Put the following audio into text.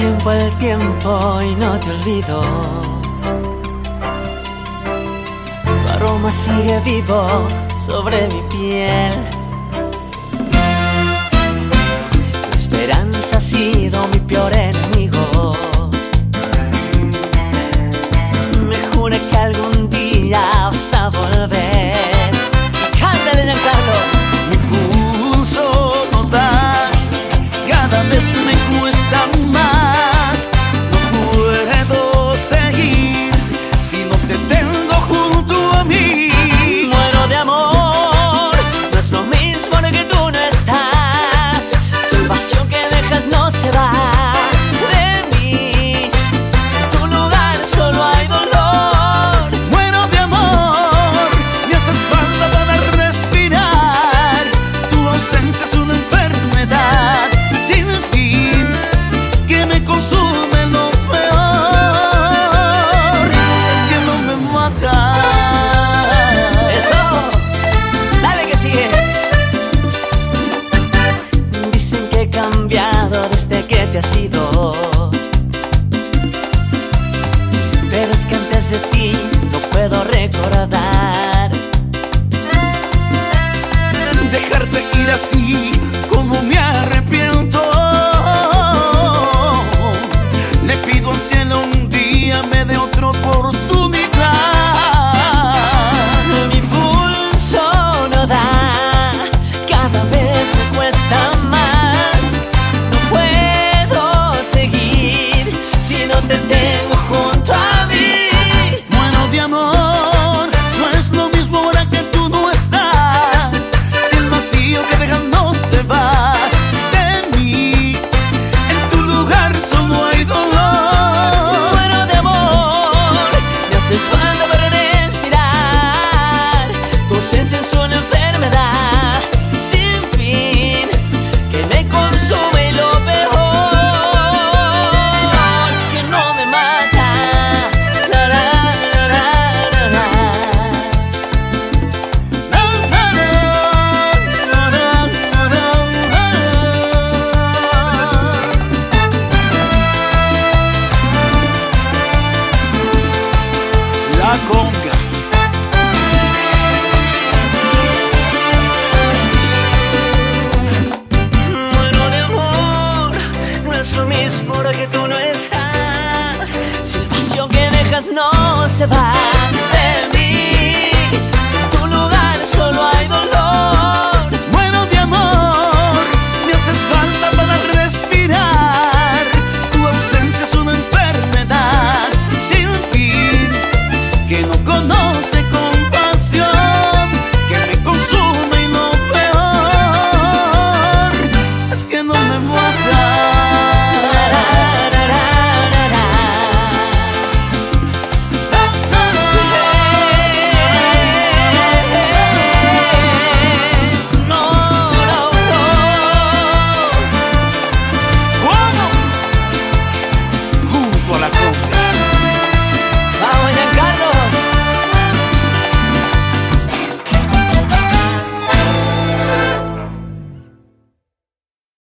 tiempo el tiempo y no te olvido. Tu aroma sigue vivo sobre mi piel. Tu esperanza ha sido mi es una enfermedad sin fin que me consume lo peor. Es que no me mata. Eso, dale que sigue. Dicen que he cambiado desde que te has ido. como la conga. De amor, no es lo mismo ahora que tú no estás. Si el vicio que dejas no se va. não sei